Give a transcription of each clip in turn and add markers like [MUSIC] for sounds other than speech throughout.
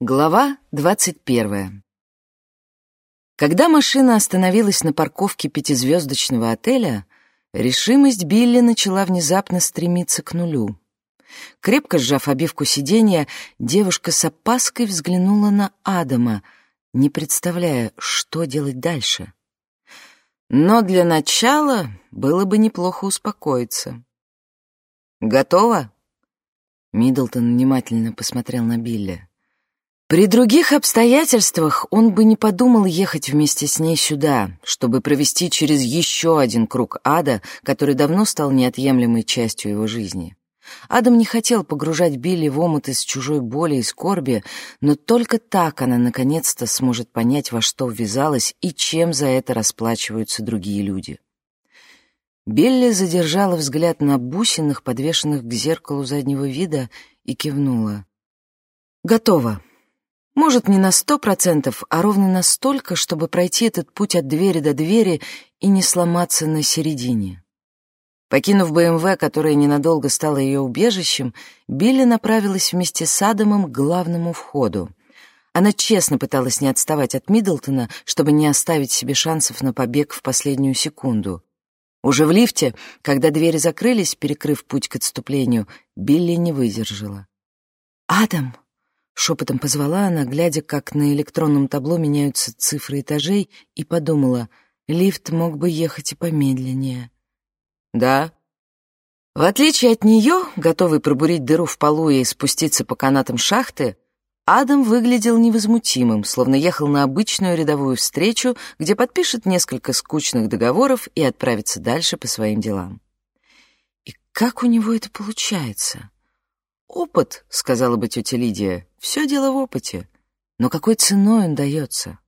Глава двадцать первая. Когда машина остановилась на парковке пятизвездочного отеля, решимость Билли начала внезапно стремиться к нулю. Крепко сжав обивку сиденья, девушка с опаской взглянула на Адама, не представляя, что делать дальше. Но для начала было бы неплохо успокоиться. «Готово?» Миддлтон внимательно посмотрел на Билли. При других обстоятельствах он бы не подумал ехать вместе с ней сюда, чтобы провести через еще один круг ада, который давно стал неотъемлемой частью его жизни. Адам не хотел погружать Билли в омут из чужой боли и скорби, но только так она наконец-то сможет понять, во что ввязалась и чем за это расплачиваются другие люди. Билли задержала взгляд на бусинах, подвешенных к зеркалу заднего вида, и кивнула. «Готово», может, не на сто процентов, а ровно настолько, чтобы пройти этот путь от двери до двери и не сломаться на середине. Покинув БМВ, которая ненадолго стала ее убежищем, Билли направилась вместе с Адамом к главному входу. Она честно пыталась не отставать от Миддлтона, чтобы не оставить себе шансов на побег в последнюю секунду. Уже в лифте, когда двери закрылись, перекрыв путь к отступлению, Билли не выдержала. «Адам!» Шепотом позвала она, глядя, как на электронном табло меняются цифры этажей, и подумала, лифт мог бы ехать и помедленнее. «Да». В отличие от нее, готовый пробурить дыру в полу и спуститься по канатам шахты, Адам выглядел невозмутимым, словно ехал на обычную рядовую встречу, где подпишет несколько скучных договоров и отправится дальше по своим делам. И как у него это получается? «Опыт», — сказала бы тетя Лидия, — «все дело в опыте. Но какой ценой он дается?»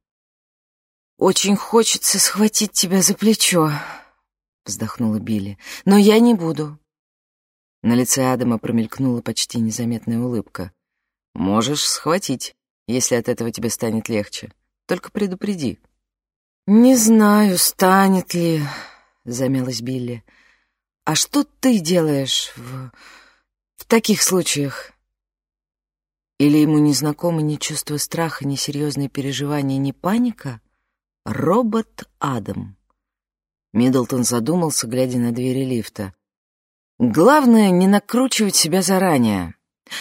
«Очень хочется схватить тебя за плечо», — вздохнула Билли, — «но я не буду». На лице Адама промелькнула почти незаметная улыбка. «Можешь схватить, если от этого тебе станет легче. Только предупреди». «Не знаю, станет ли», — замялась Билли. «А что ты делаешь в...» в таких случаях? Или ему не знакомы ни чувство страха, ни серьезные переживания, ни паника? Робот Адам. Миддлтон задумался, глядя на двери лифта. Главное — не накручивать себя заранее.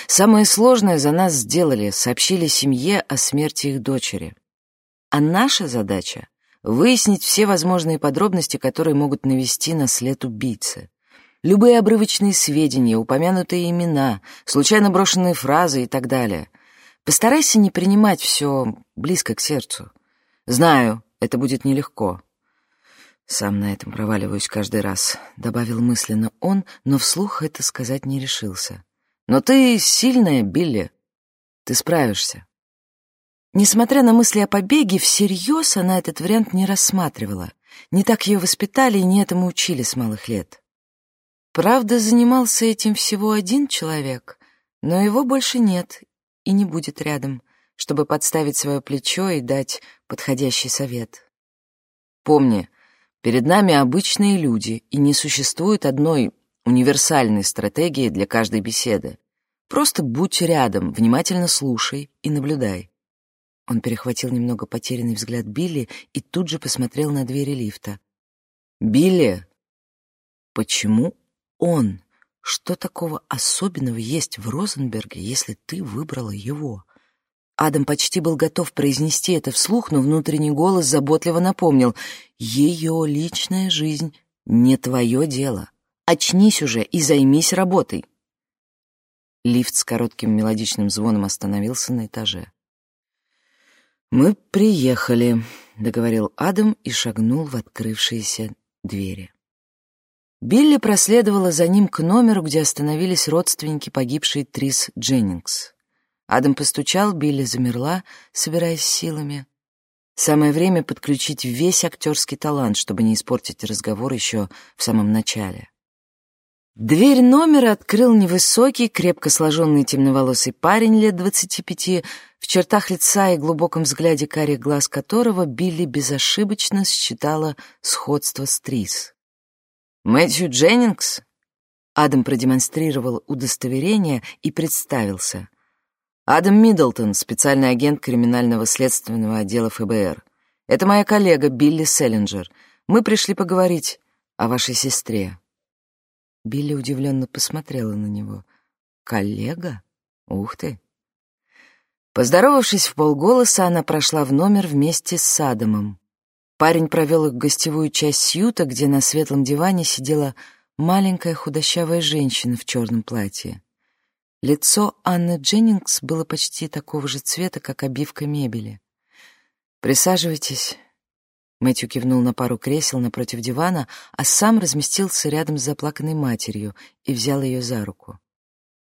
Самое сложное за нас сделали, сообщили семье о смерти их дочери. А наша задача — выяснить все возможные подробности, которые могут навести на след убийцы. Любые обрывочные сведения, упомянутые имена, случайно брошенные фразы и так далее. Постарайся не принимать все близко к сердцу. Знаю, это будет нелегко. Сам на этом проваливаюсь каждый раз, добавил мысленно он, но вслух это сказать не решился. Но ты сильная, Билли. Ты справишься. Несмотря на мысли о побеге, всерьез она этот вариант не рассматривала. Не так ее воспитали и не этому учили с малых лет. Правда, занимался этим всего один человек, но его больше нет и не будет рядом, чтобы подставить свое плечо и дать подходящий совет. Помни, перед нами обычные люди, и не существует одной универсальной стратегии для каждой беседы. Просто будь рядом, внимательно слушай и наблюдай. Он перехватил немного потерянный взгляд Билли и тут же посмотрел на двери лифта. «Билли, почему он. Что такого особенного есть в Розенберге, если ты выбрала его? Адам почти был готов произнести это вслух, но внутренний голос заботливо напомнил. Ее личная жизнь не твое дело. Очнись уже и займись работой. Лифт с коротким мелодичным звоном остановился на этаже. «Мы приехали», — договорил Адам и шагнул в открывшиеся двери. Билли проследовала за ним к номеру, где остановились родственники погибшей Трис Дженнингс. Адам постучал, Билли замерла, собираясь силами. Самое время подключить весь актерский талант, чтобы не испортить разговор еще в самом начале. Дверь номера открыл невысокий, крепко сложенный темноволосый парень лет двадцати пяти, в чертах лица и глубоком взгляде карих глаз которого Билли безошибочно считала сходство с Трис. Мэтью Дженнингс?» Адам продемонстрировал удостоверение и представился. Адам Миддлтон, специальный агент криминального следственного отдела ФБР. Это моя коллега Билли Селлинджер. Мы пришли поговорить о вашей сестре». Билли удивленно посмотрела на него. «Коллега? Ух ты!» Поздоровавшись в полголоса, она прошла в номер вместе с Садомом. Парень провел их в гостевую часть Сьюта, где на светлом диване сидела маленькая худощавая женщина в черном платье. Лицо Анны Дженнингс было почти такого же цвета, как обивка мебели. «Присаживайтесь». Мэтью кивнул на пару кресел напротив дивана, а сам разместился рядом с заплаканной матерью и взял ее за руку.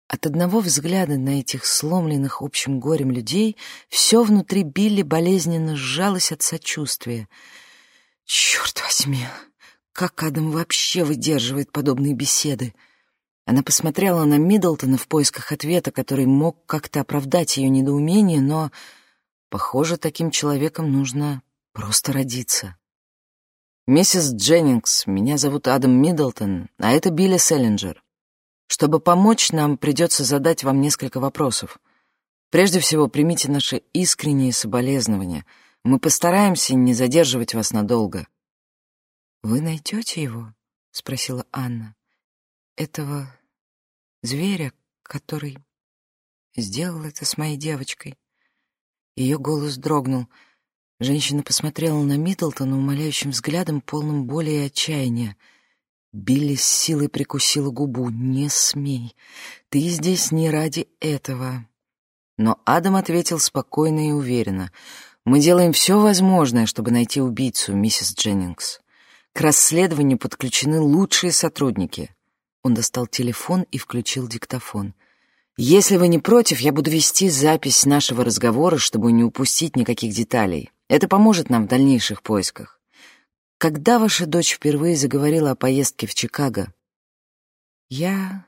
От одного взгляда на этих сломленных общим горем людей все внутри Билли болезненно сжалось от сочувствия. «Черт возьми, как Адам вообще выдерживает подобные беседы?» Она посмотрела на Миддлтона в поисках ответа, который мог как-то оправдать ее недоумение, но, похоже, таким человеком нужно просто родиться. «Миссис Дженнингс, меня зовут Адам Миддлтон, а это Билли Селлинджер. Чтобы помочь нам, придется задать вам несколько вопросов. Прежде всего, примите наши искренние соболезнования. Мы постараемся не задерживать вас надолго». «Вы найдете его?» — спросила Анна. «Этого зверя, который сделал это с моей девочкой». Ее голос дрогнул. Женщина посмотрела на Миддлтона умоляющим взглядом, полным боли и отчаяния. Билли с силой прикусила губу. «Не смей. Ты здесь не ради этого». Но Адам ответил спокойно и уверенно. «Мы делаем все возможное, чтобы найти убийцу, миссис Дженнингс. К расследованию подключены лучшие сотрудники». Он достал телефон и включил диктофон. «Если вы не против, я буду вести запись нашего разговора, чтобы не упустить никаких деталей. Это поможет нам в дальнейших поисках. Когда ваша дочь впервые заговорила о поездке в Чикаго? Я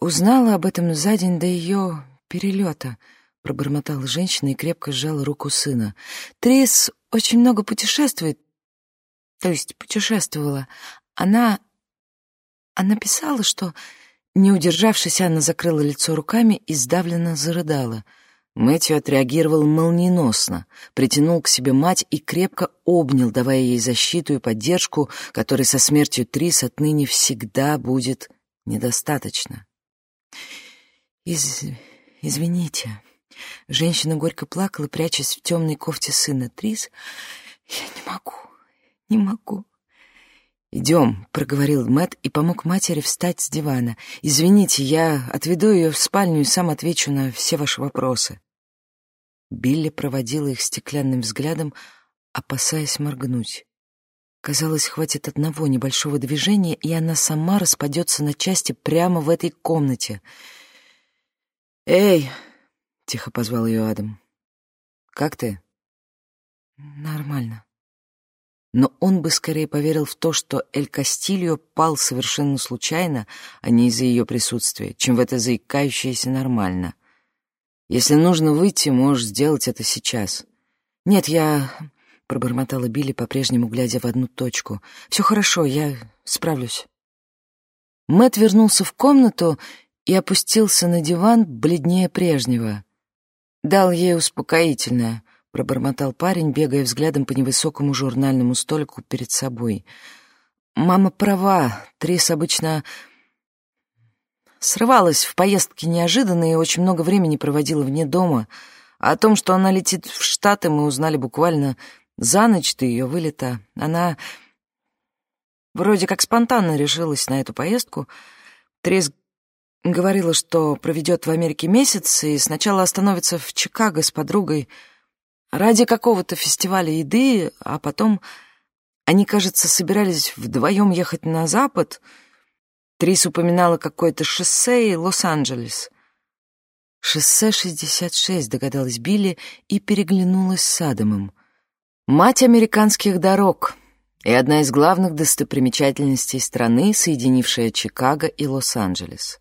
узнала об этом за день до ее перелета, пробормотала женщина и крепко сжала руку сына. Трис очень много путешествует, то есть путешествовала. Она... Она писала, что, не удержавшись, Анна закрыла лицо руками и сдавленно зарыдала — Мэтью отреагировал молниеносно, притянул к себе мать и крепко обнял, давая ей защиту и поддержку, которой со смертью Трис отныне всегда будет недостаточно. Из... «Извините». Женщина горько плакала, прячась в темной кофте сына. «Трис, я не могу, не могу». «Идем», — проговорил Мэт и помог матери встать с дивана. «Извините, я отведу ее в спальню и сам отвечу на все ваши вопросы». Билли проводила их стеклянным взглядом, опасаясь моргнуть. Казалось, хватит одного небольшого движения, и она сама распадется на части прямо в этой комнате. «Эй!» — тихо позвал ее Адам. «Как ты?» «Нормально». Но он бы скорее поверил в то, что Эль Кастильо пал совершенно случайно, а не из-за ее присутствия, чем в это заикающееся нормально. Если нужно выйти, можешь сделать это сейчас. Нет, я... Пробормотала Билли, по-прежнему глядя в одну точку. «Все хорошо, я справлюсь». Мэт вернулся в комнату и опустился на диван, бледнее прежнего. «Дал ей успокоительное», — пробормотал парень, бегая взглядом по невысокому журнальному столику перед собой. «Мама права, Трис обычно Срывалась в поездке неожиданно и очень много времени проводила вне дома. А о том, что она летит в Штаты, мы узнали буквально за ночь до ее вылета. Она вроде как спонтанно решилась на эту поездку. Трес говорила, что проведет в Америке месяц и сначала остановится в Чикаго с подругой ради какого-то фестиваля еды, а потом они, кажется, собирались вдвоем ехать на запад — Трис упоминала какое-то шоссе и Лос-Анджелес. «Шоссе 66», — догадалась Билли и переглянулась с Адамом. «Мать американских дорог» и одна из главных достопримечательностей страны, соединившая Чикаго и Лос-Анджелес.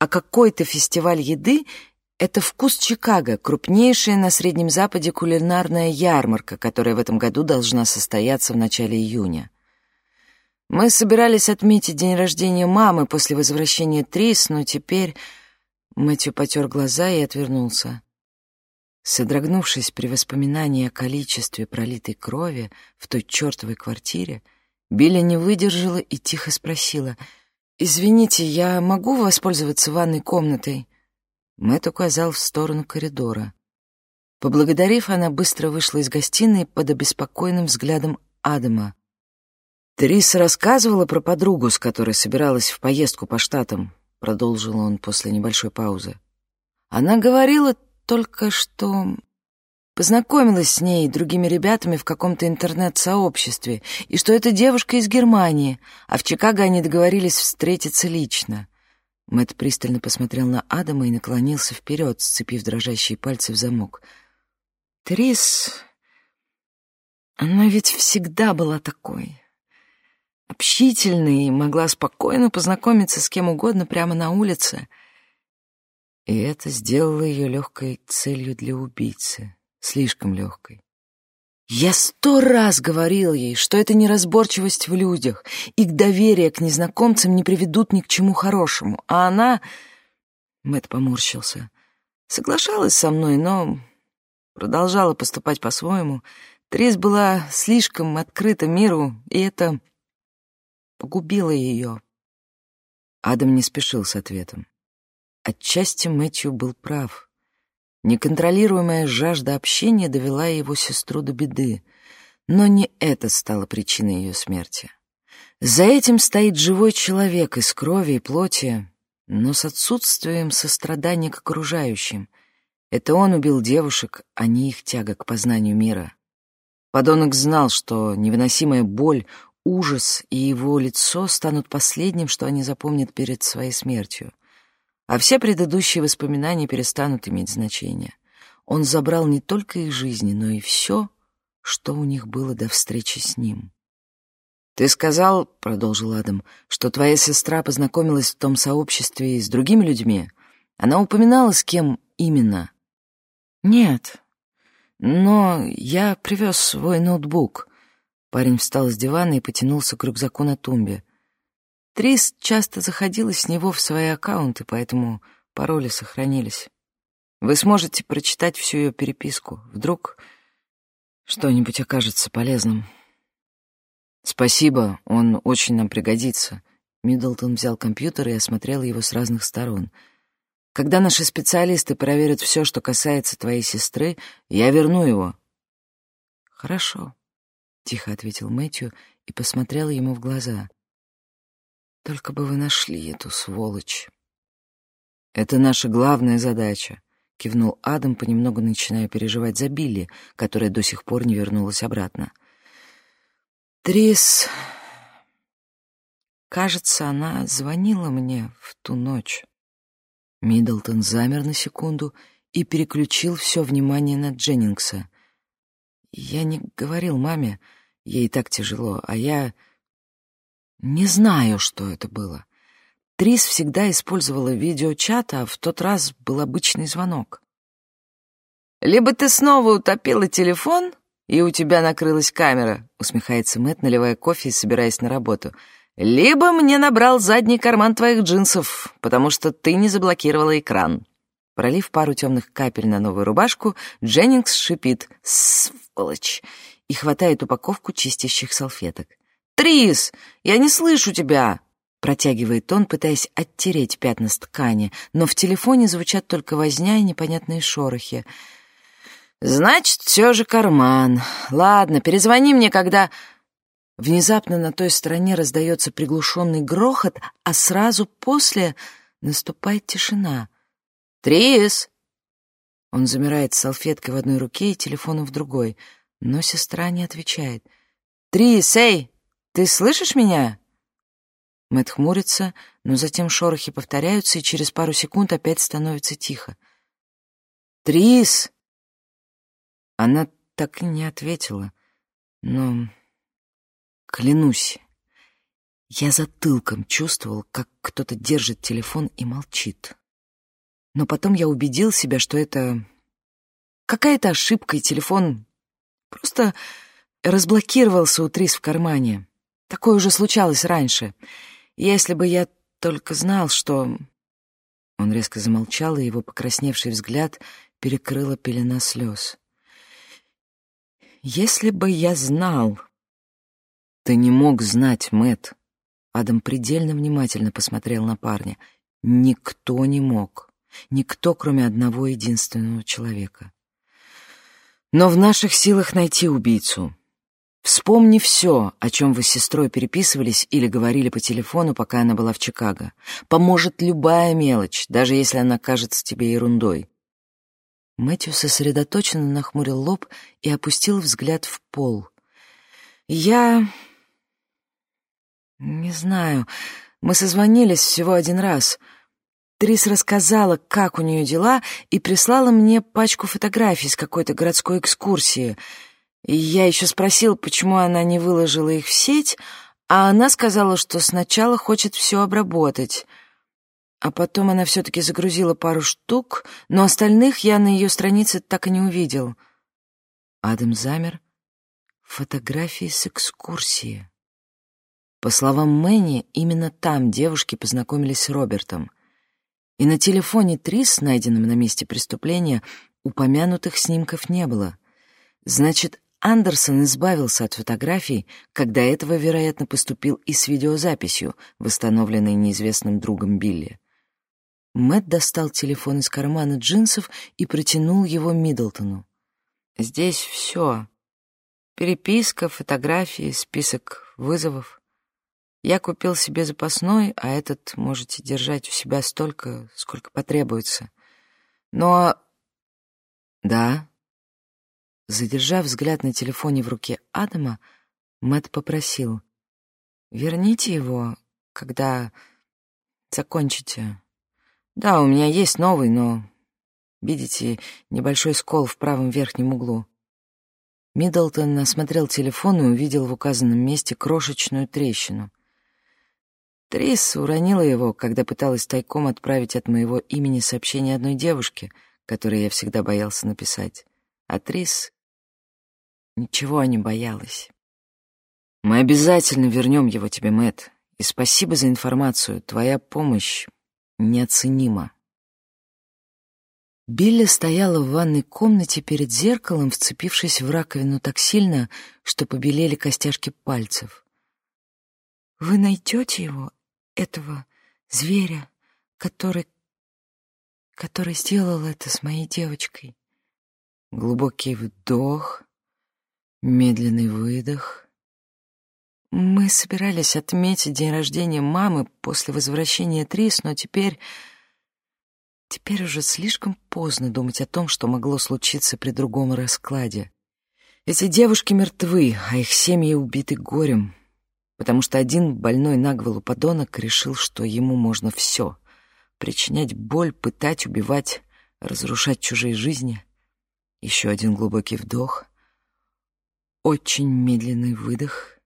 А какой-то фестиваль еды — это «Вкус Чикаго», крупнейшая на Среднем Западе кулинарная ярмарка, которая в этом году должна состояться в начале июня. Мы собирались отметить день рождения мамы после возвращения Трис, но теперь Мэтью потер глаза и отвернулся. Содрогнувшись при воспоминании о количестве пролитой крови в той чертовой квартире, Билли не выдержала и тихо спросила, «Извините, я могу воспользоваться ванной комнатой?» Мэтт указал в сторону коридора. Поблагодарив, она быстро вышла из гостиной под обеспокоенным взглядом Адама. «Трис рассказывала про подругу, с которой собиралась в поездку по Штатам», — продолжил он после небольшой паузы. «Она говорила только, что познакомилась с ней и другими ребятами в каком-то интернет-сообществе, и что это девушка из Германии, а в Чикаго они договорились встретиться лично». Мэтт пристально посмотрел на Адама и наклонился вперед, сцепив дрожащие пальцы в замок. «Трис, она ведь всегда была такой» общительной и могла спокойно познакомиться с кем угодно прямо на улице. И это сделало ее легкой целью для убийцы, слишком легкой. Я сто раз говорил ей, что это неразборчивость в людях, их доверие к незнакомцам не приведут ни к чему хорошему, а она... Мэтт поморщился. Соглашалась со мной, но продолжала поступать по-своему. Трис была слишком открыта миру, и это погубила ее. Адам не спешил с ответом. Отчасти Мэтью был прав. Неконтролируемая жажда общения довела его сестру до беды, но не это стало причиной ее смерти. За этим стоит живой человек из крови и плоти, но с отсутствием сострадания к окружающим. Это он убил девушек, а не их тяга к познанию мира. Подонок знал, что невыносимая боль ужас и его лицо станут последним, что они запомнят перед своей смертью. А все предыдущие воспоминания перестанут иметь значение. Он забрал не только их жизни, но и все, что у них было до встречи с ним. «Ты сказал, — продолжил Адам, — что твоя сестра познакомилась в том сообществе с другими людьми. Она упоминала, с кем именно?» «Нет, но я привез свой ноутбук. Парень встал с дивана и потянулся к рюкзаку на тумбе. Трис часто заходила с него в свои аккаунты, поэтому пароли сохранились. Вы сможете прочитать всю ее переписку. Вдруг что-нибудь окажется полезным. Спасибо, он очень нам пригодится. Миддлтон взял компьютер и осмотрел его с разных сторон. Когда наши специалисты проверят все, что касается твоей сестры, я верну его. Хорошо тихо ответил Мэтью и посмотрел ему в глаза. Только бы вы нашли эту сволочь. Это наша главная задача, кивнул Адам, понемногу начиная переживать за Билли, которая до сих пор не вернулась обратно. Трис, кажется, она звонила мне в ту ночь. Миддлтон замер на секунду и переключил все внимание на Дженнингса. Я не говорил маме, Ей так тяжело, а я не знаю, что это было. Трис всегда использовала видеочат, а в тот раз был обычный звонок. «Либо ты снова утопила телефон, и у тебя накрылась камера», — усмехается Мэтт, наливая кофе и собираясь на работу. «Либо мне набрал задний карман твоих джинсов, потому что ты не заблокировала экран». Пролив пару темных капель на новую рубашку, Дженнингс шипит «Сволочь!» И хватает упаковку чистящих салфеток. «Трис, я не слышу тебя!» Протягивает он, пытаясь оттереть пятна с ткани, но в телефоне звучат только возня и непонятные шорохи. «Значит, все же карман. Ладно, перезвони мне, когда...» Внезапно на той стороне раздается приглушенный грохот, а сразу после наступает тишина. «Трис!» Он замирает с салфеткой в одной руке и телефоном в другой — но сестра не отвечает. «Трис, эй, ты слышишь меня?» Мэтт хмурится, но затем шорохи повторяются, и через пару секунд опять становится тихо. «Трис!» Она так и не ответила, но... Клянусь, я затылком чувствовал, как кто-то держит телефон и молчит. Но потом я убедил себя, что это какая-то ошибка, и телефон Просто разблокировался у Трис в кармане. Такое уже случалось раньше. Если бы я только знал, что... Он резко замолчал, и его покрасневший взгляд перекрыла пелена слез. «Если бы я знал...» «Ты не мог знать, Мэт. Адам предельно внимательно посмотрел на парня. «Никто не мог. Никто, кроме одного единственного человека. Но в наших силах найти убийцу. Вспомни все, о чем вы с сестрой переписывались или говорили по телефону, пока она была в Чикаго. Поможет любая мелочь, даже если она кажется тебе ерундой. Мэтью сосредоточенно нахмурил лоб и опустил взгляд в пол. «Я... не знаю. Мы созвонились всего один раз. Трис рассказала, как у нее дела, и прислала мне пачку фотографий с какой-то городской экскурсии. И я еще спросил, почему она не выложила их в сеть, а она сказала, что сначала хочет все обработать. А потом она все-таки загрузила пару штук, но остальных я на ее странице так и не увидел. Адам замер. Фотографии с экскурсии. По словам Мэнни, именно там девушки познакомились с Робертом. И на телефоне Трис, найденном на месте преступления, упомянутых снимков не было. Значит, Андерсон избавился от фотографий, когда этого, вероятно, поступил и с видеозаписью, восстановленной неизвестным другом Билли. Мэтт достал телефон из кармана джинсов и протянул его Миддлтону. «Здесь все. Переписка, фотографии, список вызовов. Я купил себе запасной, а этот можете держать у себя столько, сколько потребуется. Но... Да. Задержав взгляд на телефоне в руке Адама, Мэтт попросил. «Верните его, когда закончите. Да, у меня есть новый, но... Видите, небольшой скол в правом верхнем углу». Миддлтон осмотрел телефон и увидел в указанном месте крошечную трещину. Трис уронила его, когда пыталась тайком отправить от моего имени сообщение одной девушке, которой я всегда боялся написать. А Трис ничего не боялась. Мы обязательно вернем его тебе, Мэт. И спасибо за информацию. Твоя помощь неоценима. Билли стояла в ванной комнате перед зеркалом, вцепившись в раковину так сильно, что побелели костяшки пальцев. «Вы найдете его этого зверя, который... который сделал это с моей девочкой. Глубокий вдох, медленный выдох. Мы собирались отметить день рождения мамы после возвращения Трис, но теперь... Теперь уже слишком поздно думать о том, что могло случиться при другом раскладе. Эти девушки мертвы, а их семьи убиты горем потому что один больной наглый подонок решил, что ему можно все — причинять боль, пытать, убивать, разрушать чужие жизни. Еще один глубокий вдох, очень медленный выдох.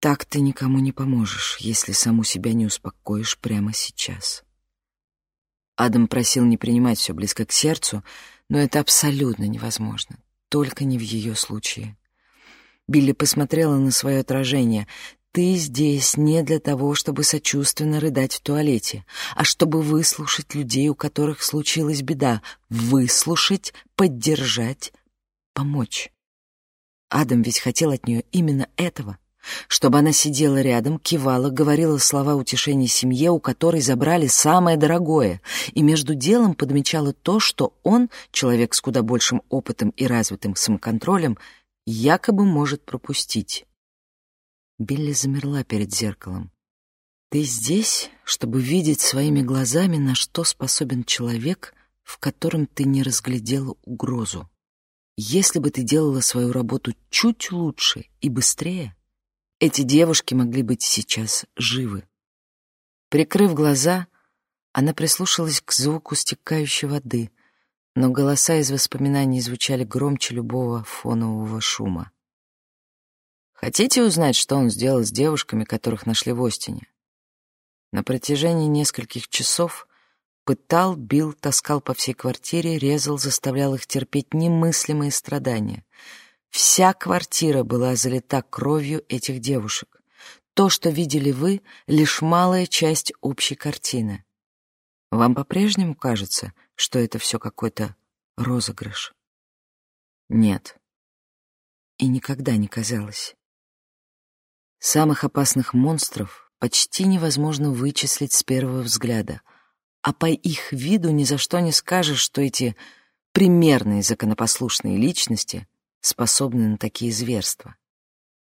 Так ты никому не поможешь, если саму себя не успокоишь прямо сейчас. Адам просил не принимать все близко к сердцу, но это абсолютно невозможно, только не в ее случае. Билли посмотрела на свое отражение. «Ты здесь не для того, чтобы сочувственно рыдать в туалете, а чтобы выслушать людей, у которых случилась беда. Выслушать, поддержать, помочь». Адам ведь хотел от нее именно этого. Чтобы она сидела рядом, кивала, говорила слова утешения семье, у которой забрали самое дорогое, и между делом подмечала то, что он, человек с куда большим опытом и развитым самоконтролем, якобы может пропустить. Билли замерла перед зеркалом. Ты здесь, чтобы видеть своими глазами, на что способен человек, в котором ты не разглядела угрозу. Если бы ты делала свою работу чуть лучше и быстрее, эти девушки могли быть сейчас живы. Прикрыв глаза, она прислушалась к звуку стекающей воды — но голоса из воспоминаний звучали громче любого фонового шума. Хотите узнать, что он сделал с девушками, которых нашли в Остине? На протяжении нескольких часов пытал, бил, таскал по всей квартире, резал, заставлял их терпеть немыслимые страдания. Вся квартира была залита кровью этих девушек. То, что видели вы, лишь малая часть общей картины. Вам по-прежнему кажется, что это все какой-то розыгрыш? Нет. И никогда не казалось. Самых опасных монстров почти невозможно вычислить с первого взгляда, а по их виду ни за что не скажешь, что эти примерные законопослушные личности способны на такие зверства.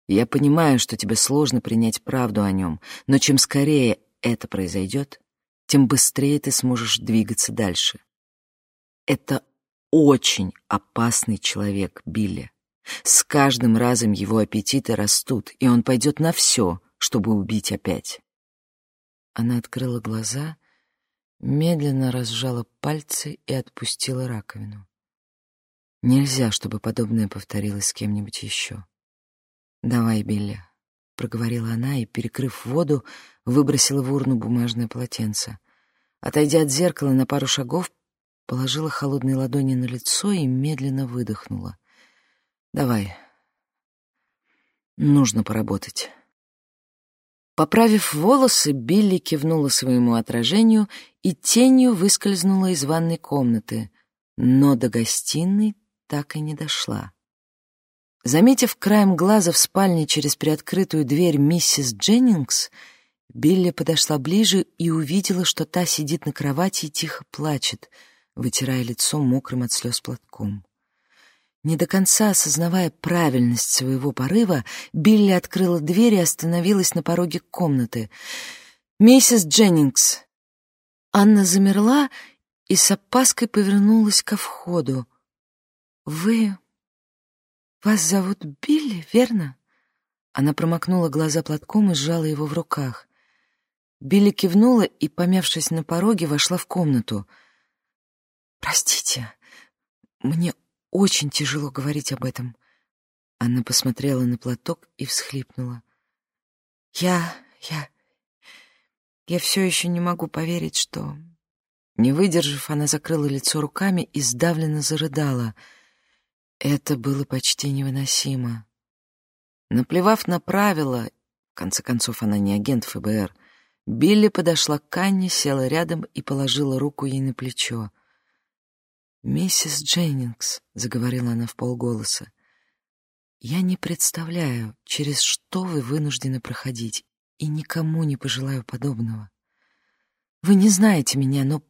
Я понимаю, что тебе сложно принять правду о нем, но чем скорее это произойдет, тем быстрее ты сможешь двигаться дальше. Это очень опасный человек, Билли. С каждым разом его аппетиты растут, и он пойдет на все, чтобы убить опять. Она открыла глаза, медленно разжала пальцы и отпустила раковину. Нельзя, чтобы подобное повторилось с кем-нибудь еще. «Давай, Билли», — проговорила она и, перекрыв воду, выбросила в урну бумажное полотенце. Отойдя от зеркала на пару шагов, положила холодные ладони на лицо и медленно выдохнула. «Давай. Нужно поработать». Поправив волосы, Билли кивнула своему отражению и тенью выскользнула из ванной комнаты, но до гостиной так и не дошла. Заметив краем глаза в спальне через приоткрытую дверь миссис Дженнингс, Билли подошла ближе и увидела, что та сидит на кровати и тихо плачет, вытирая лицо мокрым от слез платком. Не до конца осознавая правильность своего порыва, Билли открыла дверь и остановилась на пороге комнаты. «Миссис Дженнингс!» Анна замерла и с опаской повернулась ко входу. «Вы... вас зовут Билли, верно?» Она промокнула глаза платком и сжала его в руках. Билли кивнула и, помявшись на пороге, вошла в комнату. «Простите, мне очень тяжело говорить об этом». Она посмотрела на платок и всхлипнула. «Я... я... я все еще не могу поверить, что...» Не выдержав, она закрыла лицо руками и сдавленно зарыдала. Это было почти невыносимо. Наплевав на правила, в конце концов, она не агент ФБР, Билли подошла к Анне, села рядом и положила руку ей на плечо. «Миссис Дженнингс», — заговорила она в полголоса, — «я не представляю, через что вы вынуждены проходить, и никому не пожелаю подобного. Вы не знаете меня, но,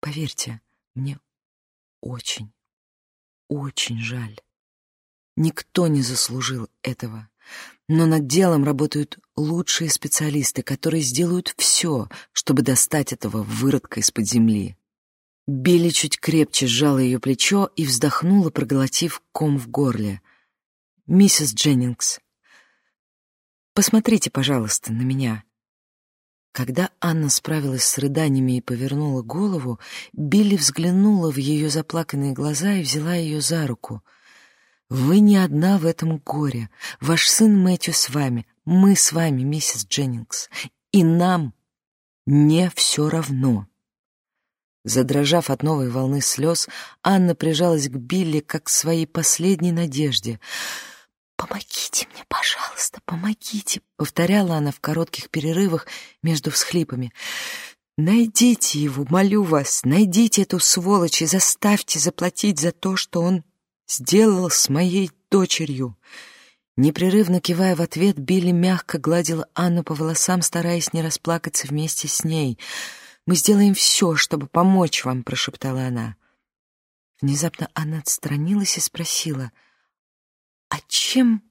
поверьте, мне очень, очень жаль. Никто не заслужил этого. Но над делом работают лучшие специалисты, которые сделают все, чтобы достать этого выродка из-под земли. Билли чуть крепче сжала ее плечо и вздохнула, проглотив ком в горле. «Миссис Дженнингс, посмотрите, пожалуйста, на меня». Когда Анна справилась с рыданиями и повернула голову, Билли взглянула в ее заплаканные глаза и взяла ее за руку — вы не одна в этом горе. Ваш сын Мэтью с вами. Мы с вами, миссис Дженнингс. И нам не все равно. Задрожав от новой волны слез, Анна прижалась к Билли как к своей последней надежде. «Помогите мне, пожалуйста, помогите!» — повторяла она в коротких перерывах между всхлипами. «Найдите его, молю вас, найдите эту сволочь и заставьте заплатить за то, что он сделал с моей дочерью?» Непрерывно кивая в ответ, Билли мягко гладила Анну по волосам, стараясь не расплакаться вместе с ней. «Мы сделаем все, чтобы помочь вам», — прошептала она. Внезапно Анна отстранилась и спросила, «А чем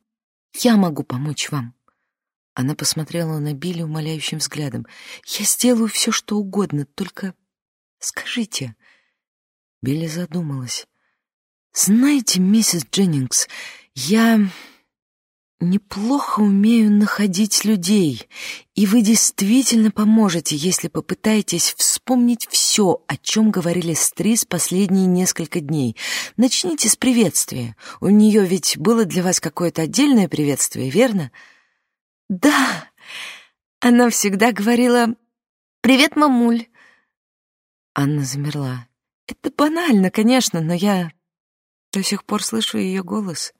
я могу помочь вам?» Она посмотрела на Билли умоляющим взглядом. «Я сделаю все, что угодно, только скажите». Билли задумалась. «Знаете, миссис Дженнингс, я неплохо умею находить людей, и вы действительно поможете, если попытаетесь вспомнить все, о чем говорили Стрис последние несколько дней. Начните с приветствия. У нее ведь было для вас какое-то отдельное приветствие, верно?» «Да, она всегда говорила «Привет, мамуль». Анна замерла. «Это банально, конечно, но я до сих пор слышу ее голос.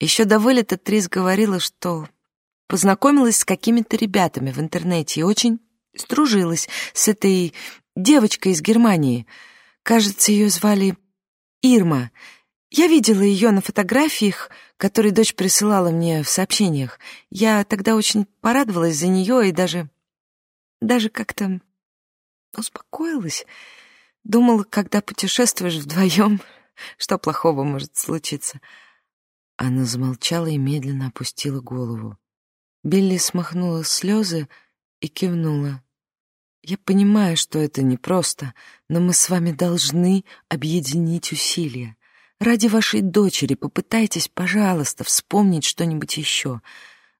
Еще до вылета Трис говорила, что познакомилась с какими-то ребятами в интернете и очень сдружилась с этой девочка из Германии. Кажется, ее звали Ирма. Я видела ее на фотографиях, которые дочь присылала мне в сообщениях. Я тогда очень порадовалась за нее и даже... даже как-то успокоилась. Думала, когда путешествуешь вдвоем, [LAUGHS] что плохого может случиться. Она замолчала и медленно опустила голову. Билли смахнула слезы и кивнула. «Я понимаю, что это непросто, но мы с вами должны объединить усилия. Ради вашей дочери попытайтесь, пожалуйста, вспомнить что-нибудь еще.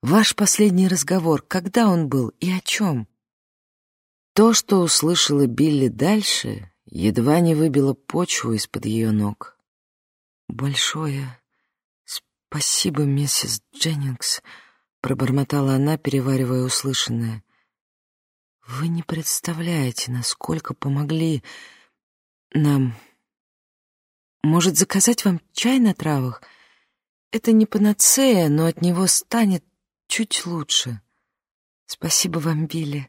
Ваш последний разговор, когда он был и о чем?» То, что услышала Билли дальше, едва не выбило почву из-под ее ног. «Большое спасибо, миссис Дженнингс», — пробормотала она, переваривая услышанное. «Вы не представляете, насколько помогли нам. Может, заказать вам чай на травах? Это не панацея, но от него станет чуть лучше. Спасибо вам, Билли.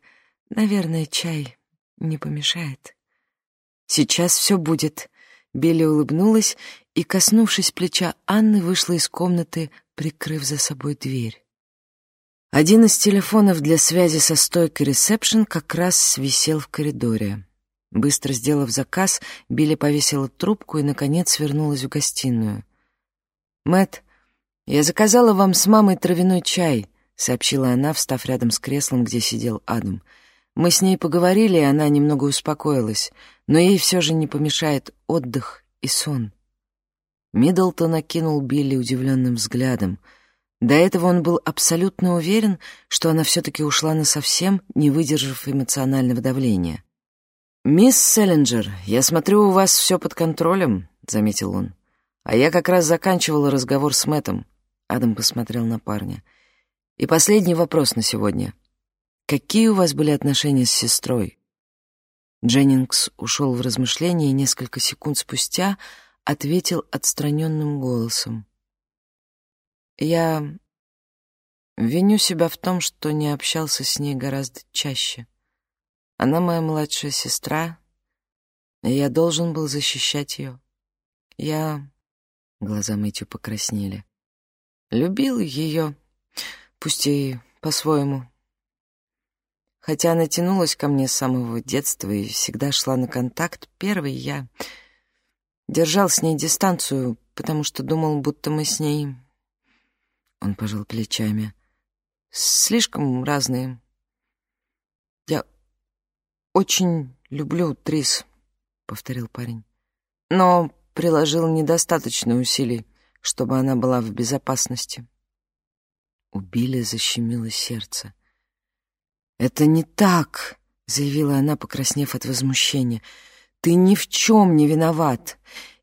Наверное, чай не помешает». «Сейчас все будет», — Билли улыбнулась и, коснувшись плеча Анны, вышла из комнаты, прикрыв за собой дверь. Один из телефонов для связи со стойкой ресепшн как раз висел в коридоре. Быстро сделав заказ, Билли повесила трубку и, наконец, вернулась в гостиную. Мэт, я заказала вам с мамой травяной чай», — сообщила она, встав рядом с креслом, где сидел Адам. «Мы с ней поговорили, и она немного успокоилась, но ей все же не помешает отдых и сон». Миддлтон окинул Билли удивленным взглядом — до этого он был абсолютно уверен, что она все-таки ушла насовсем, не выдержав эмоционального давления. «Мисс Селлинджер, я смотрю, у вас все под контролем», — заметил он. «А я как раз заканчивала разговор с Мэттом». Адам посмотрел на парня. «И последний вопрос на сегодня. Какие у вас были отношения с сестрой?» Дженнингс ушел в размышления и несколько секунд спустя ответил отстраненным голосом. Я виню себя в том, что не общался с ней гораздо чаще. Она моя младшая сестра, и я должен был защищать ее. Я... Глаза Мэтью покраснели. Любил ее, пусть и по-своему. Хотя она тянулась ко мне с самого детства и всегда шла на контакт первый, я держал с ней дистанцию, потому что думал, будто мы с ней он пожал плечами. Слишком разные. Я очень люблю Трис, повторил парень. Но приложил недостаточно усилий, чтобы она была в безопасности. У Билли защемило сердце. «Это не так!» — заявила она, покраснев от возмущения. «Ты ни в чем не виноват.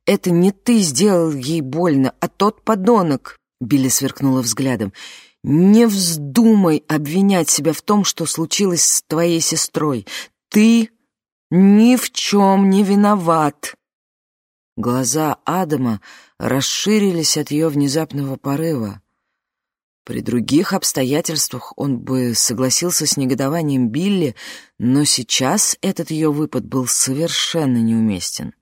Это не ты сделал ей больно, а тот подонок. Билли сверкнула взглядом. «Не вздумай обвинять себя в том, что случилось с твоей сестрой. Ты ни в чем не виноват!» Глаза Адама расширились от ее внезапного порыва. При других обстоятельствах он бы согласился с негодованием Билли, но сейчас этот ее выпад был совершенно неуместен.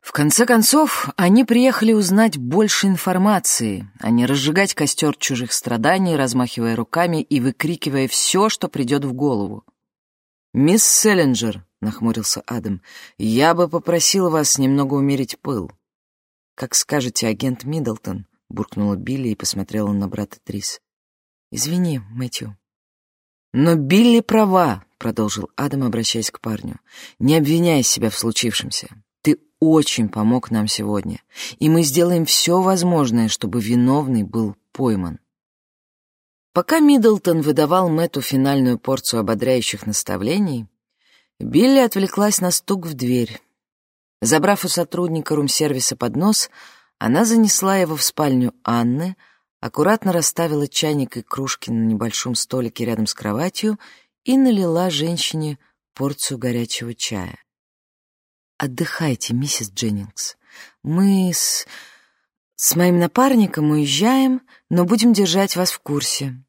В конце концов, они приехали узнать больше информации, а не разжигать костер чужих страданий, размахивая руками и выкрикивая все, что придет в голову. «Мисс Селлинджер», — нахмурился Адам, — «я бы попросил вас немного умерить пыл». «Как скажете, агент Миддлтон», — буркнула Билли и посмотрела на брата Трис. «Извини, Мэтью». «Но Билли права», — продолжил Адам, обращаясь к парню. «Не обвиняй себя в случившемся очень помог нам сегодня, и мы сделаем все возможное, чтобы виновный был пойман. Пока Миддлтон выдавал Мэтту финальную порцию ободряющих наставлений, Билли отвлеклась на стук в дверь. Забрав у сотрудника рум-сервиса поднос, она занесла его в спальню Анны, аккуратно расставила чайник и кружки на небольшом столике рядом с кроватью и налила женщине порцию горячего чая. Отдыхайте, миссис Дженнингс. Мы с... с моим напарником уезжаем, но будем держать вас в курсе.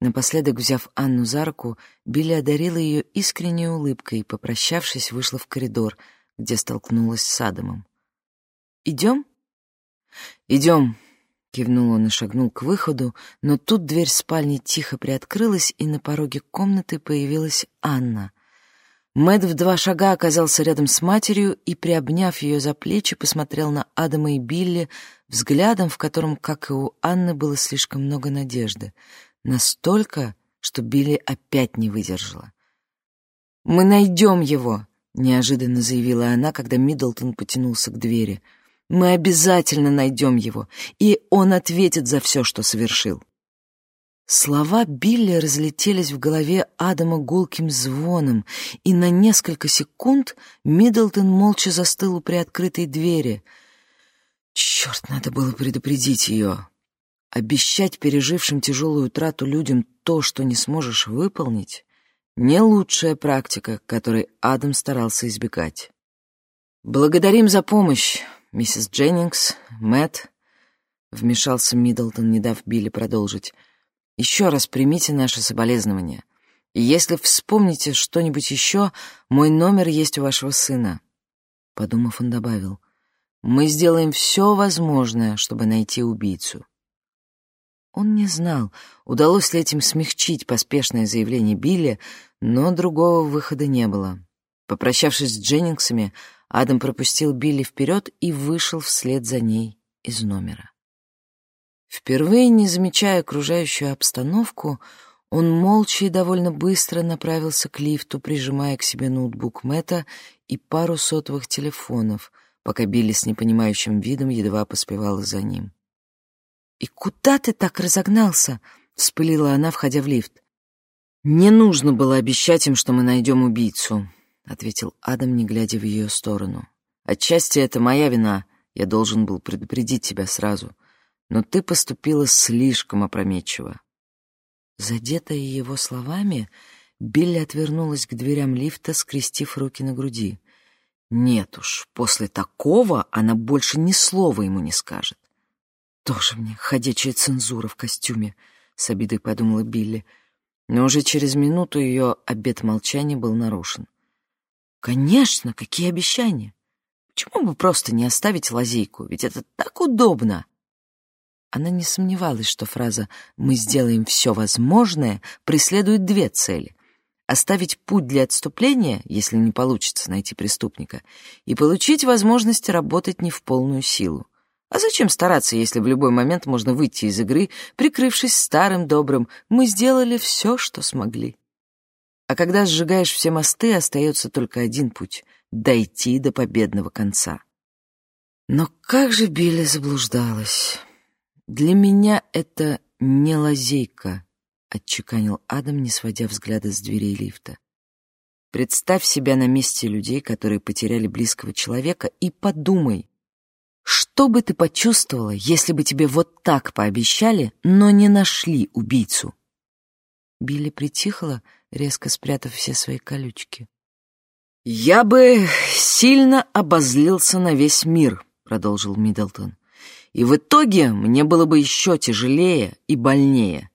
Напоследок, взяв Анну за руку, Билли одарила ее искренней улыбкой и, попрощавшись, вышла в коридор, где столкнулась с Адамом. «Идем?» «Идем», — кивнул он и шагнул к выходу, но тут дверь спальни тихо приоткрылась, и на пороге комнаты появилась Анна. Мэт в два шага оказался рядом с матерью и, приобняв ее за плечи, посмотрел на Адама и Билли взглядом, в котором, как и у Анны, было слишком много надежды. Настолько, что Билли опять не выдержала. «Мы найдем его!» — неожиданно заявила она, когда Миддлтон потянулся к двери. «Мы обязательно найдем его, и он ответит за все, что совершил». Слова Билли разлетелись в голове Адама гулким звоном, и на несколько секунд Миддлтон молча застыл у приоткрытой двери. Черт, надо было предупредить ее. Обещать пережившим тяжелую утрату людям то, что не сможешь выполнить, не лучшая практика, которой Адам старался избегать. «Благодарим за помощь, миссис Дженнингс, Мэтт», — вмешался Миддлтон, не дав Билли продолжить. Еще раз примите наши соболезнования. И если вспомните что-нибудь еще, мой номер есть у вашего сына». Подумав, он добавил, «Мы сделаем все возможное, чтобы найти убийцу». Он не знал, удалось ли этим смягчить поспешное заявление Билли, но другого выхода не было. Попрощавшись с Дженнингсами, Адам пропустил Билли вперед и вышел вслед за ней из номера. Впервые не замечая окружающую обстановку, он молча и довольно быстро направился к лифту, прижимая к себе ноутбук Мэтта и пару сотовых телефонов, пока Билли с непонимающим видом едва поспевала за ним. «И куда ты так разогнался?» — вспылила она, входя в лифт. «Не нужно было обещать им, что мы найдем убийцу», — ответил Адам, не глядя в ее сторону. «Отчасти это моя вина. Я должен был предупредить тебя сразу но ты поступила слишком опрометчиво». Задетая его словами, Билли отвернулась к дверям лифта, скрестив руки на груди. Нет уж, после такого она больше ни слова ему не скажет. «Тоже мне ходячая цензура в костюме», — с обидой подумала Билли. Но уже через минуту ее обет молчания был нарушен. «Конечно, какие обещания? Почему бы просто не оставить лазейку? Ведь это так удобно!» Она не сомневалась, что фраза «мы сделаем все возможное» преследует две цели — оставить путь для отступления, если не получится найти преступника, и получить возможность работать не в полную силу. А зачем стараться, если в любой момент можно выйти из игры, прикрывшись старым добрым «мы сделали все, что смогли». А когда сжигаешь все мосты, остается только один путь — дойти до победного конца. Но как же Билли заблуждалась... «Для меня это не лазейка», — отчеканил Адам, не сводя взгляда с дверей лифта. «Представь себя на месте людей, которые потеряли близкого человека, и подумай, что бы ты почувствовала, если бы тебе вот так пообещали, но не нашли убийцу?» Билли притихла, резко спрятав все свои колючки. «Я бы сильно обозлился на весь мир», — продолжил Миддлтон. И в итоге мне было бы еще тяжелее и больнее.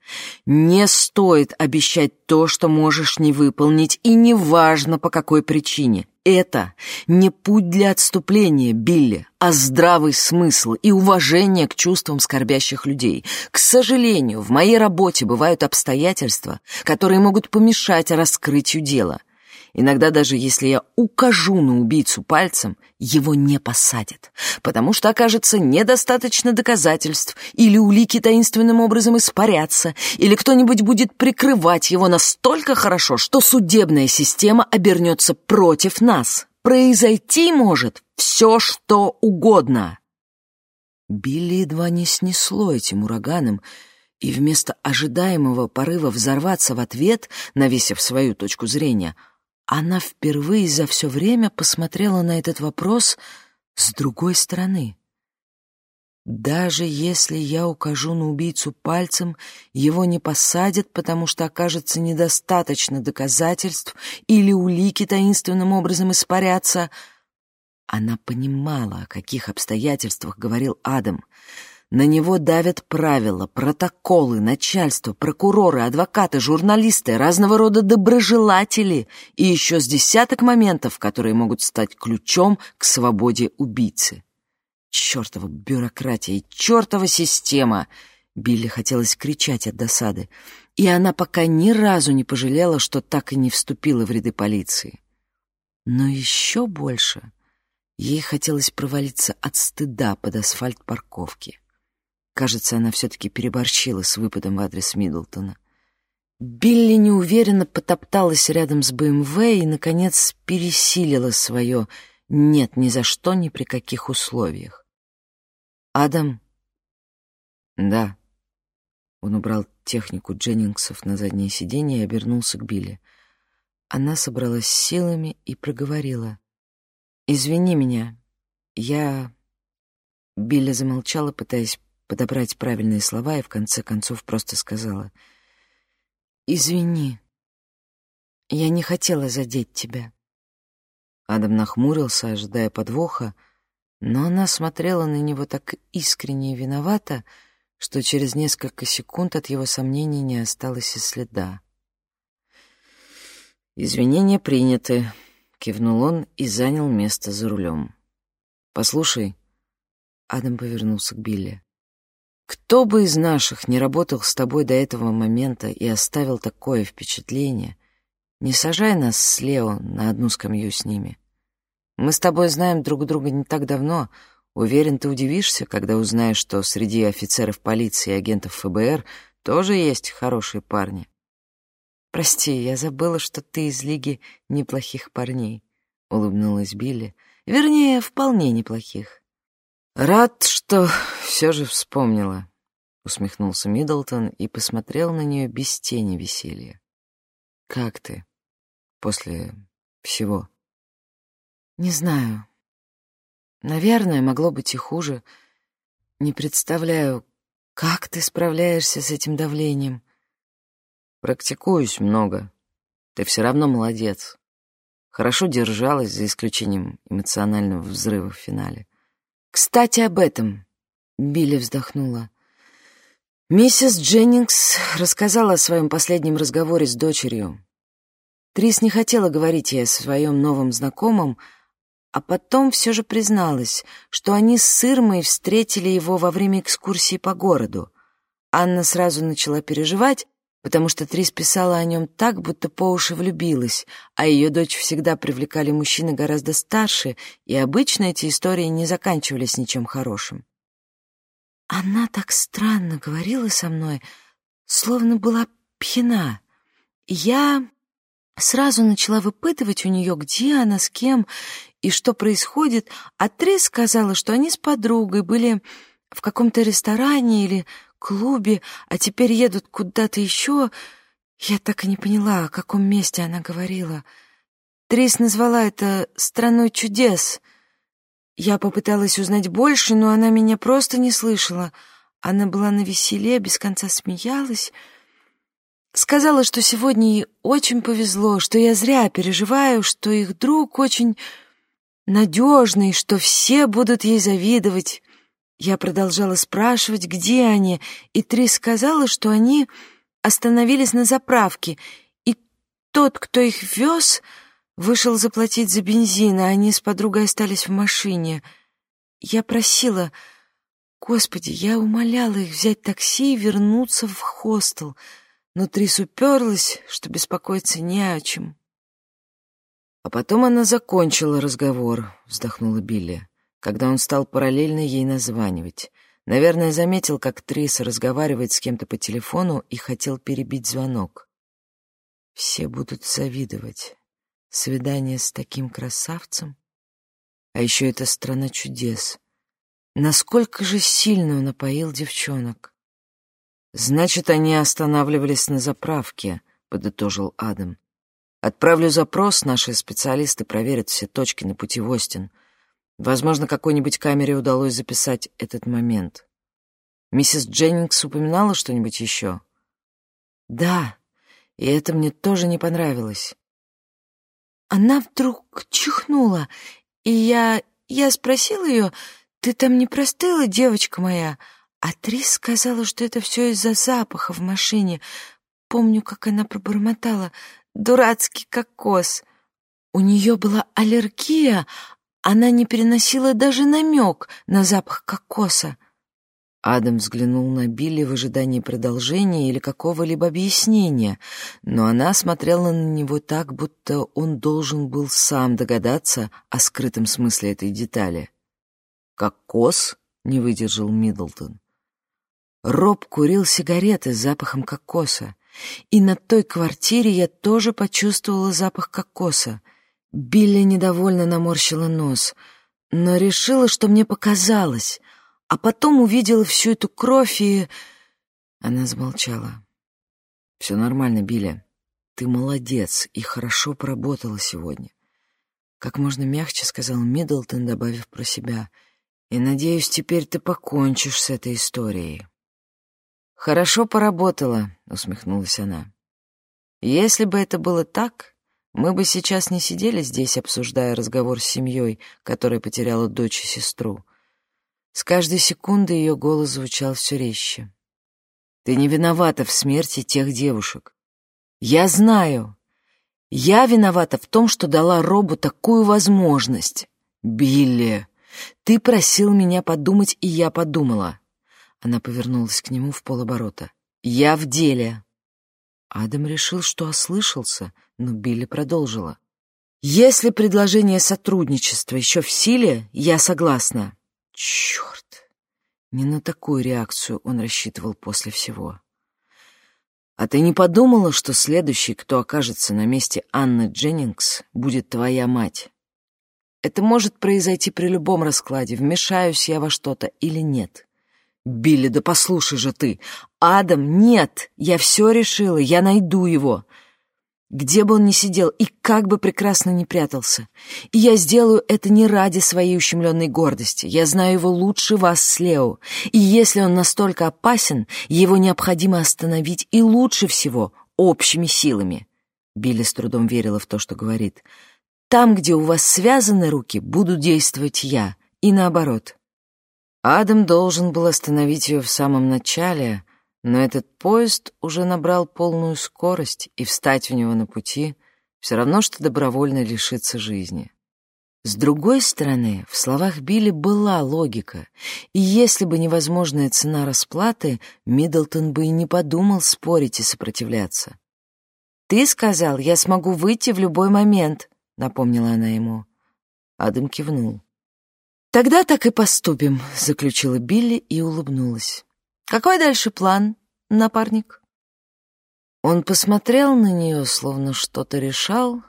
Не стоит обещать то, что можешь не выполнить, и неважно по какой причине. Это не путь для отступления, Билли, а здравый смысл и уважение к чувствам скорбящих людей. К сожалению, в моей работе бывают обстоятельства, которые могут помешать раскрытию дела. Иногда даже если я укажу на убийцу пальцем, его не посадят, потому что окажется недостаточно доказательств, или улики таинственным образом испарятся, или кто-нибудь будет прикрывать его настолько хорошо, что судебная система обернется против нас. Произойти может все, что угодно. Билли едва не снесло этим ураганом, и вместо ожидаемого порыва взорваться в ответ, навесив свою точку зрения, она впервые за все время посмотрела на этот вопрос с другой стороны. Даже если я укажу на убийцу пальцем, его не посадят, потому что окажется недостаточно доказательств или улики таинственным образом испарятся. Она понимала, о каких обстоятельствах говорил Адам. На него давят правила, протоколы, начальство, прокуроры, адвокаты, журналисты, разного рода доброжелатели и еще с десяток моментов, которые могут стать ключом к свободе убийцы. Чертова бюрократия и чертова система! Билли хотелось кричать от досады, и она пока ни разу не пожалела, что так и не вступила в ряды полиции. Но еще больше ей хотелось провалиться от стыда под асфальт парковки. Кажется, она все-таки переборщила с выпадом в адрес Миддлтона. Билли неуверенно потопталась рядом с БМВ и, наконец, пересилила свое «нет, ни за что, ни при каких условиях». «Адам?» «Да». Он убрал технику Дженнингсов на заднее сиденье и обернулся к Билли. Она собралась силами и проговорила. «Извини меня, я...» Билли замолчала, пытаясь подобрать правильные слова и в конце концов просто сказала «Извини, я не хотела задеть тебя». Адам нахмурился, ожидая подвоха, но она смотрела на него так искренне и виновато, что через несколько секунд от его сомнений не осталось и следа. «Извинения приняты», — кивнул он и занял место за рулем. «Послушай», — Адам повернулся к Билли, кто бы из наших не работал с тобой до этого момента и оставил такое впечатление, не сажай нас с Лео на одну скамью с ними. Мы с тобой знаем друг друга не так давно. Уверен, ты удивишься, когда узнаешь, что среди офицеров полиции и агентов ФБР тоже есть хорошие парни. «Прости, я забыла, что ты из Лиги неплохих парней», — улыбнулась Билли. «Вернее, вполне неплохих». «Рад, что все же вспомнила», — усмехнулся Миддлтон и посмотрел на нее без тени веселья. «Как ты после всего?» «Не знаю. Наверное, могло быть и хуже. Не представляю, как ты справляешься с этим давлением». «Практикуюсь много. Ты все равно молодец. Хорошо держалась, за исключением эмоционального взрыва в финале. «Кстати, об этом», — Билли вздохнула. Миссис Дженнингс рассказала о своем последнем разговоре с дочерью. Трис не хотела говорить ей о своем новом знакомом, а потом все же призналась, что они с Ирмой встретили его во время экскурсии по городу. Анна сразу начала переживать, потому что Трис писала о нем так, будто по уши влюбилась, а ее дочь всегда привлекали мужчины гораздо старше, и обычно эти истории не заканчивались ничем хорошим. Она так странно говорила со мной, словно была пьяна. Я сразу начала выпытывать у нее, где она, с кем и что происходит, а Трис сказала, что они с подругой были в каком-то ресторане или клубе, а теперь едут куда-то еще. Я так и не поняла, о каком месте она говорила. Трис назвала это «страной чудес». Я попыталась узнать больше, но она меня просто не слышала. Она была на веселе, без конца смеялась. Сказала, что сегодня ей очень повезло, что я зря переживаю, что их друг очень надежный, что все будут ей завидовать. Я продолжала спрашивать, где они, и Трис сказала, что они остановились на заправке, и тот, кто их вез, вышел заплатить за бензин, а они с подругой остались в машине. Я просила, Господи, я умоляла их взять такси и вернуться в хостел, но Трис уперлась, что беспокоиться не о чем. А потом она закончила разговор, вздохнула Билли когда он стал параллельно ей названивать. Наверное, заметил, как Трис разговаривает с кем-то по телефону и хотел перебить звонок. Все будут завидовать. Свидание с таким красавцем? А еще это страна чудес. Насколько же сильно он напоил девчонок. «Значит, они останавливались на заправке», — подытожил Адам. «Отправлю запрос, наши специалисты проверят все точки на пути в Остин. Возможно, какой-нибудь камере удалось записать этот момент. Миссис Дженнингс упоминала что-нибудь еще? Да, и это мне тоже не понравилось. Она вдруг чихнула, и я... я спросила ее, «Ты там не простыла, девочка моя?» А Трис сказала, что это все из-за запаха в машине. Помню, как она пробормотала. Дурацкий кокос. У нее была аллергия. Она не переносила даже намек на запах кокоса. Адам взглянул на Билли в ожидании продолжения или какого-либо объяснения, но она смотрела на него так, будто он должен был сам догадаться о скрытом смысле этой детали. «Кокос?» — не выдержал Миддлтон. Роб курил сигареты с запахом кокоса, и на той квартире я тоже почувствовала запах кокоса. Билли недовольно наморщила нос, но решила, что мне показалось, а потом увидела всю эту кровь и... Она замолчала. «Все нормально, Билли. Ты молодец и хорошо поработала сегодня». Как можно мягче сказал Миддлтон, добавив про себя. «И, надеюсь, теперь ты покончишь с этой историей». «Хорошо поработала», — усмехнулась она. «Если бы это было так, мы бы сейчас не сидели здесь, обсуждая разговор с семьей, которая потеряла дочь и сестру. С каждой секунды ее голос звучал все резче. «Ты не виновата в смерти тех девушек. Я знаю. Я виновата в том, что дала Робу такую возможность. Билли, ты просил меня подумать, и я подумала. Она повернулась к нему в полоборота. «Я в деле!» Адам решил, что ослышался, но Билли продолжила. «Если предложение сотрудничества еще в силе, я согласна». «Черт!» Не на такую реакцию он рассчитывал после всего. «А ты не подумала, что следующий, кто окажется на месте Анны Дженнингс, будет твоя мать? Это может произойти при любом раскладе, вмешаюсь я во что-то или нет». «Билли, да послушай же ты! Адам, нет! Я все решила, я найду его!» Где бы он ни сидел и как бы прекрасно ни прятался. И я сделаю это не ради своей ущемленной гордости. Я знаю его лучше вас с Лео. И если он настолько опасен, его необходимо остановить и лучше всего общими силами. Билли с трудом верила в то, что говорит. Там, где у вас связаны руки, буду действовать я. И наоборот. Адам должен был остановить ее в самом начале, но этот поезд уже набрал полную скорость, и встать у него на пути все равно, что добровольно лишиться жизни. С другой стороны, в словах Билли была логика, и если бы невозможная цена расплаты, Миддлтон бы и не подумал спорить и сопротивляться. «Ты сказал, я смогу выйти в любой момент», — напомнила она ему. Адам кивнул. «Тогда так и поступим», — заключила Билли и улыбнулась. «Какой дальше план, напарник?» Он посмотрел на нее, словно что-то решал,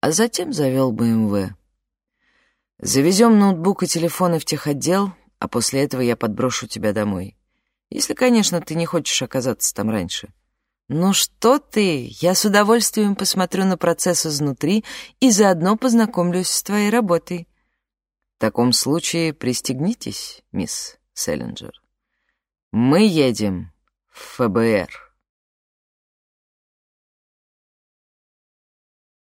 а затем завел БМВ. «Завезем ноутбук и телефоны в техотдел, а после этого я подброшу тебя домой. Если, конечно, ты не хочешь оказаться там раньше». «Ну что ты, я с удовольствием посмотрю на процесс изнутри и заодно познакомлюсь с твоей работой». В таком случае пристегнитесь, мисс Селлинджер. Мы едем в ФБР.